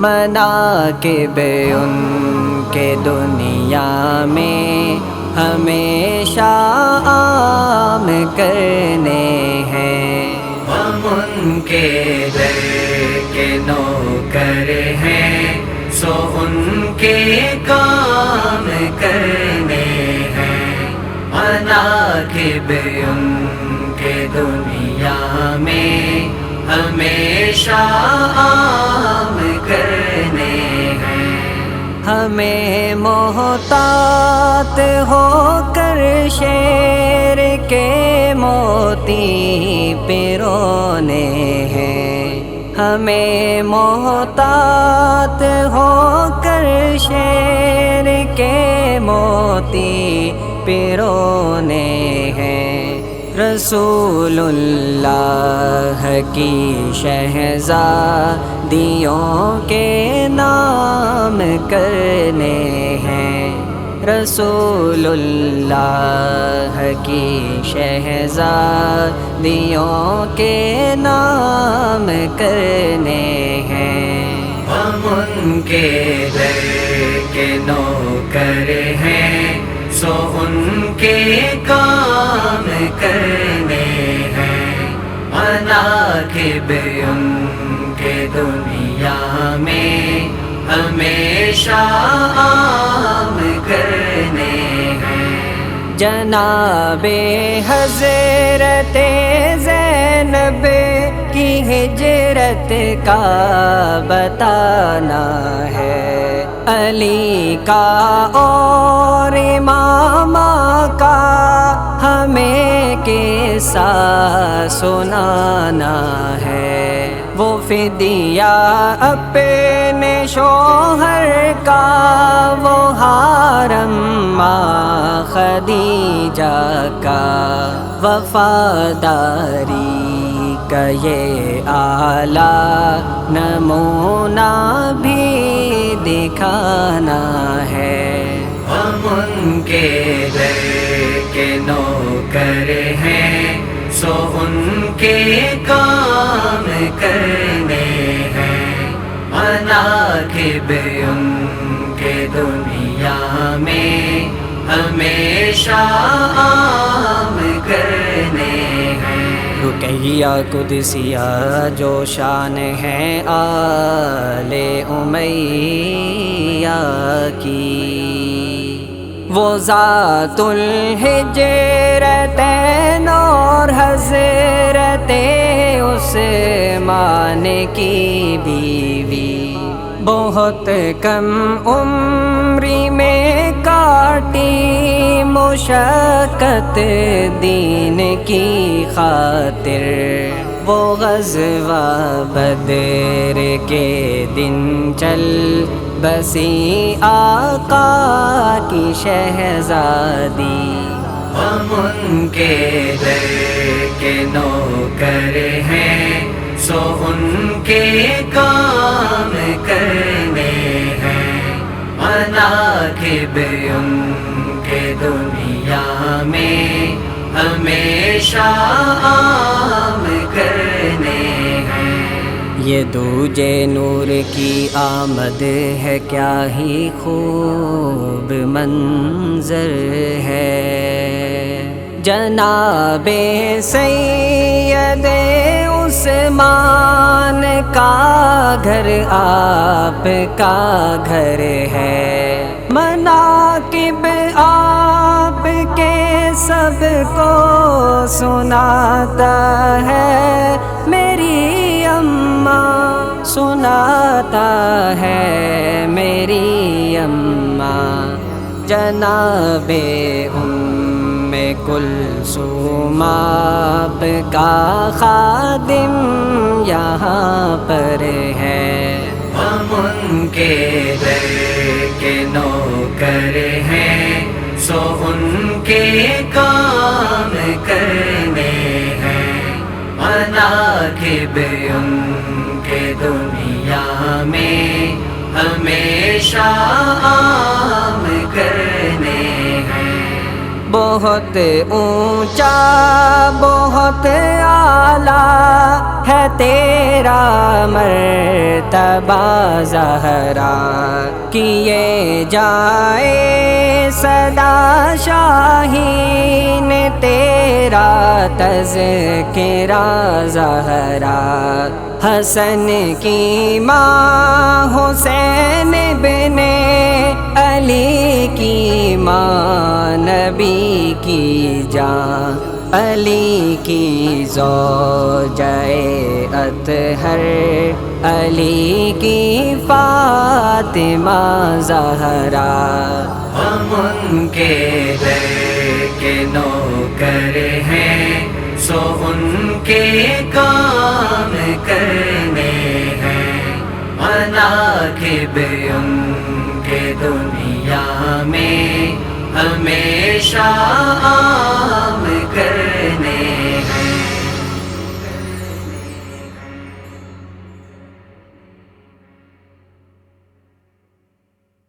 منا کے بے ان کے دنیا میں ہمیشہ عام کرنے ہیں۔ ہم ان کے در کے نوکر ہیں، سو ان کے کام منا ان کے دنیا میں ہمیشہ عام کرنے ہیں۔ ہمیں محتاط ہو کر شیر کے موتی پیرونے ہیں۔ ہمیں محتاط ہو کر شیر کے موتی پیرونے ہیں۔ رسول اللہ کی شہزادیوں کے نام کرنے ہیں۔ رسول اللہ کی شہزادیوں کے نام کرنے ہیں۔ ہم ان کے در کے نوکر ہیں سو کام کرنے ہیں۔ منا کے بے ان کے دنیا میں ہمیشہ عام کرنے ہیں۔ جناب حضرت زینب کی ہجرت کا بتانا ہے۔ علی کا اور امام کا ہمیں کیسا سنانا ہے۔ وہ فدیہ اپنے شوہر کا، وہ حرم ماں خدیجہ کا۔ وفاداری کا یہ اعلیٰ نمونہ بھی دکھانا ہے۔ ہم ان کے در کے نوکر ہیں سو ان کے کام کرنے ہیں۔ منا کے بے ان کے دنیا میں ہمیشہ عام کرنے ہیں۔ رکیہ قدسیہ جو شان ہے آل امیہ کی۔ وہ ذات الحجرتین اور حضرت عثمان کی بیوی۔ بہت کم عمری میں کاٹی مشقت دین کی خاطر۔ وہ غزوہ بدر کے دن چل بسی آقا کی شہزادی۔ ہم ان کے در کے نوکر ہیں۔ سو ان کے کام کرنے ہیں۔ منا کے بے ان کے دنیا میں ہمیشہ آم یہ دوجے نور کی آمد ہے، کیا ہی خوب منظر ہے۔ جناب سید، عثمان کا گھر آپ کا گھر ہے۔ مناقب آپ کے سب کو سناتا ہے، میری سناتا ہے میری اماں جناب ام کلثوم آپ کا خادم یہاں پر ہے۔ ہم ان کے در کے نوکر ہیں، سو ان کے کام کرنے ہیں۔ منا کے بے ان کے دنیا میں ہمیشہ عام کرنے ہیں۔ بہت اونچا، بہت اعلیٰ ہے تیرا مرتبہ زہرا۔ کیے جائے صدا شاہین تیرا تذکرہ زہرا۔ حسن کی ماں، حسین بن علی کی ماں، نبی کی جان، علی کی زوجائے اطہر، علی کی فاطمہ زہرا۔ ہم ان کے در کے نوکر ہیں۔ سو ان کے کام کرنے ہیں۔ بنا کے بے ان کے دنیا میں ہمیشہ